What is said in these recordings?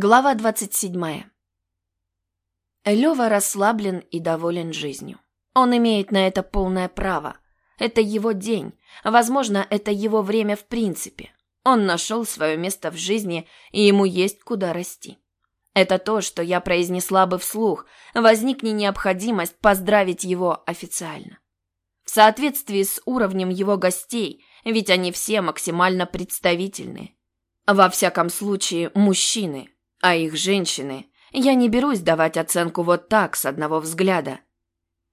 Глава 27. Лёва расслаблен и доволен жизнью. Он имеет на это полное право. Это его день. Возможно, это его время в принципе. Он нашел свое место в жизни, и ему есть куда расти. Это то, что я произнесла бы вслух, возникне необходимость поздравить его официально. В соответствии с уровнем его гостей, ведь они все максимально представительные. Во всяком случае, мужчины – а их женщины, я не берусь давать оценку вот так, с одного взгляда.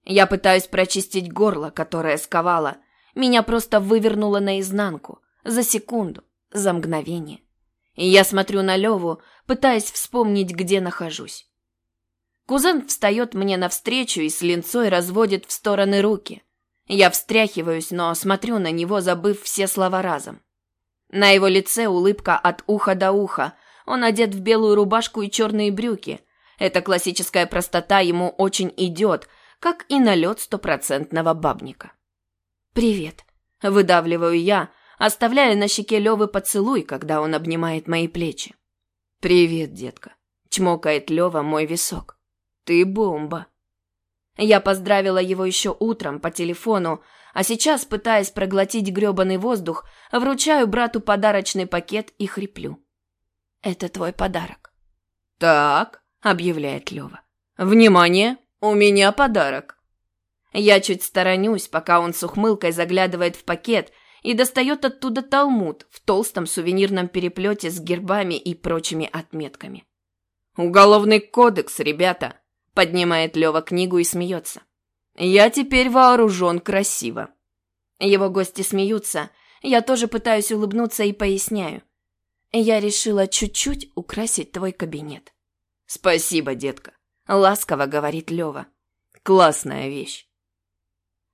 Я пытаюсь прочистить горло, которое сковало. Меня просто вывернуло наизнанку. За секунду, за мгновение. И я смотрю на Леву, пытаясь вспомнить, где нахожусь. Кузен встает мне навстречу и с линцой разводит в стороны руки. Я встряхиваюсь, но смотрю на него, забыв все слова разом. На его лице улыбка от уха до уха, он одет в белую рубашку и черные брюки. Эта классическая простота ему очень идет, как и налет стопроцентного бабника. «Привет», — выдавливаю я, оставляя на щеке Левы поцелуй, когда он обнимает мои плечи. «Привет, детка», — чмокает Лева мой висок. «Ты бомба». Я поздравила его еще утром по телефону, а сейчас, пытаясь проглотить грёбаный воздух, вручаю брату подарочный пакет и хриплю. Это твой подарок. Так, объявляет Лева. Внимание, у меня подарок. Я чуть сторонюсь, пока он с ухмылкой заглядывает в пакет и достает оттуда талмуд в толстом сувенирном переплете с гербами и прочими отметками. «Уголовный кодекс, ребята!» — поднимает Лева книгу и смеется. «Я теперь вооружен красиво». Его гости смеются, я тоже пытаюсь улыбнуться и поясняю. Я решила чуть-чуть украсить твой кабинет. Спасибо, детка, ласково говорит Лева. Классная вещь.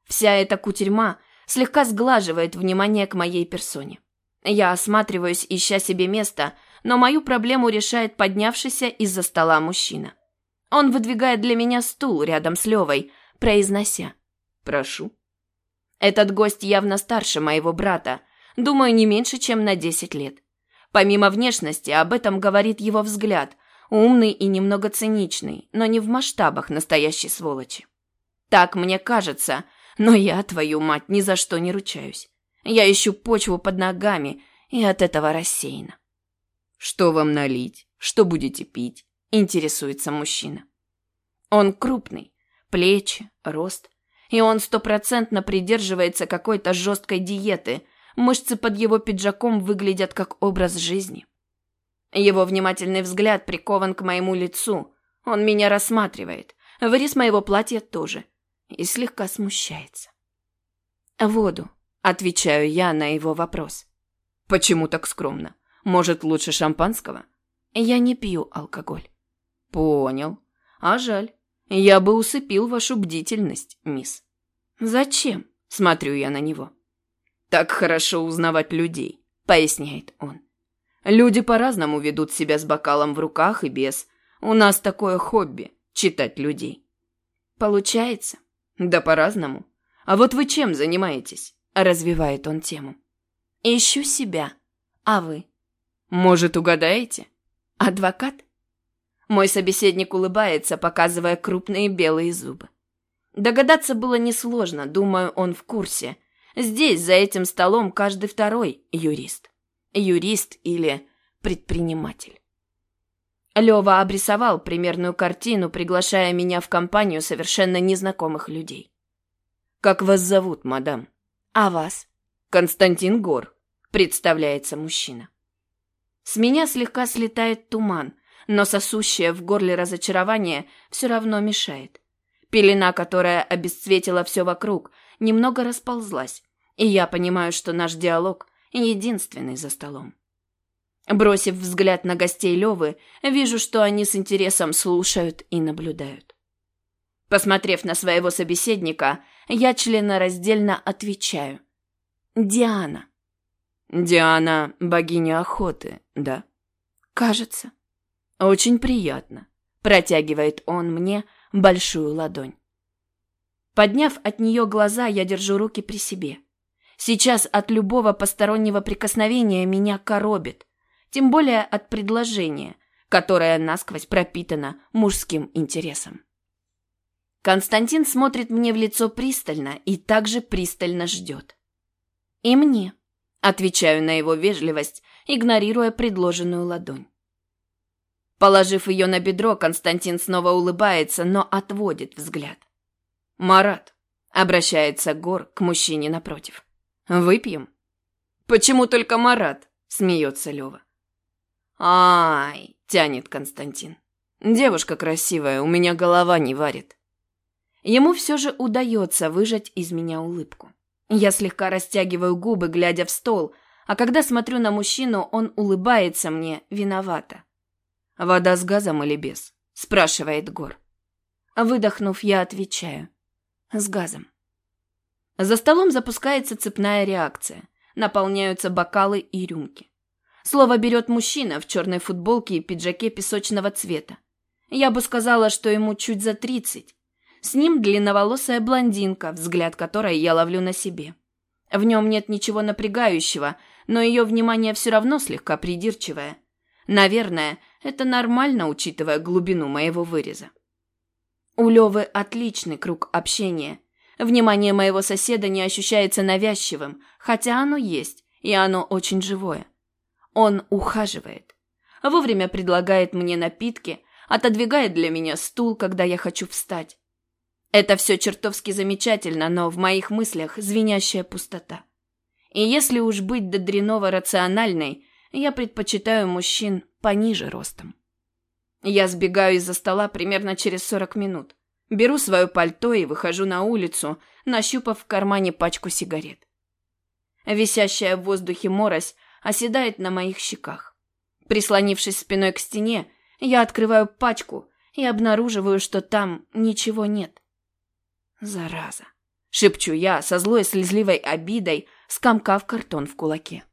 Вся эта кутерьма слегка сглаживает внимание к моей персоне. Я осматриваюсь, ища себе место, но мою проблему решает поднявшийся из-за стола мужчина. Он выдвигает для меня стул рядом с Левой, произнося «Прошу». Этот гость явно старше моего брата, думаю, не меньше, чем на десять лет. Помимо внешности, об этом говорит его взгляд, умный и немного циничный, но не в масштабах настоящей сволочи. Так мне кажется, но я, твою мать, ни за что не ручаюсь. Я ищу почву под ногами и от этого рассеяна. «Что вам налить? Что будете пить?» – интересуется мужчина. Он крупный, плечи, рост, и он стопроцентно придерживается какой-то жесткой диеты, Мышцы под его пиджаком выглядят как образ жизни. Его внимательный взгляд прикован к моему лицу. Он меня рассматривает. Вырез моего платья тоже. И слегка смущается. «Воду», — отвечаю я на его вопрос. «Почему так скромно? Может, лучше шампанского?» «Я не пью алкоголь». «Понял. А жаль. Я бы усыпил вашу бдительность, мисс». «Зачем?» — смотрю я на него. Так хорошо узнавать людей, поясняет он. Люди по-разному ведут себя с бокалом в руках и без. У нас такое хобби – читать людей. Получается? Да по-разному. А вот вы чем занимаетесь? Развивает он тему. Ищу себя. А вы? Может, угадаете? Адвокат? Мой собеседник улыбается, показывая крупные белые зубы. Догадаться было несложно, думаю, он в курсе. Здесь, за этим столом, каждый второй юрист. Юрист или предприниматель. Лёва обрисовал примерную картину, приглашая меня в компанию совершенно незнакомых людей. «Как вас зовут, мадам?» «А вас?» «Константин Гор», — представляется мужчина. С меня слегка слетает туман, но сосущее в горле разочарование все равно мешает. Пелена, которая обесцветила все вокруг, немного расползлась, и я понимаю, что наш диалог единственный за столом. Бросив взгляд на гостей Левы, вижу, что они с интересом слушают и наблюдают. Посмотрев на своего собеседника, я членораздельно отвечаю. «Диана». «Диана – богиня охоты, да?» «Кажется». «Очень приятно», – протягивает он мне – большую ладонь. Подняв от нее глаза, я держу руки при себе. Сейчас от любого постороннего прикосновения меня коробит, тем более от предложения, которая насквозь пропитана мужским интересом. Константин смотрит мне в лицо пристально и также пристально ждет. «И мне», — отвечаю на его вежливость, игнорируя предложенную ладонь. Положив ее на бедро, Константин снова улыбается, но отводит взгляд. «Марат», — обращается Гор к мужчине напротив. «Выпьем?» «Почему только Марат?» — смеется Лева. «Ай!» — тянет Константин. «Девушка красивая, у меня голова не варит». Ему все же удается выжать из меня улыбку. Я слегка растягиваю губы, глядя в стол, а когда смотрю на мужчину, он улыбается мне виновато. «Вода с газом или без?» – спрашивает Гор. Выдохнув, я отвечаю. «С газом». За столом запускается цепная реакция. Наполняются бокалы и рюмки. Слово берет мужчина в черной футболке и пиджаке песочного цвета. Я бы сказала, что ему чуть за тридцать. С ним длинноволосая блондинка, взгляд которой я ловлю на себе. В нем нет ничего напрягающего, но ее внимание все равно слегка придирчивое. Наверное, это нормально, учитывая глубину моего выреза. У Левы отличный круг общения. Внимание моего соседа не ощущается навязчивым, хотя оно есть, и оно очень живое. Он ухаживает. Вовремя предлагает мне напитки, отодвигает для меня стул, когда я хочу встать. Это все чертовски замечательно, но в моих мыслях звенящая пустота. И если уж быть до дрянного рациональной, я предпочитаю мужчин пониже ростом. Я сбегаю из-за стола примерно через 40 минут. Беру свое пальто и выхожу на улицу, нащупав в кармане пачку сигарет. Висящая в воздухе морось оседает на моих щеках. Прислонившись спиной к стене, я открываю пачку и обнаруживаю, что там ничего нет. Зараза. Шепчу я со злой слезливой обидой, скомкав картон в кулаке.